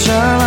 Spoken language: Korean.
잘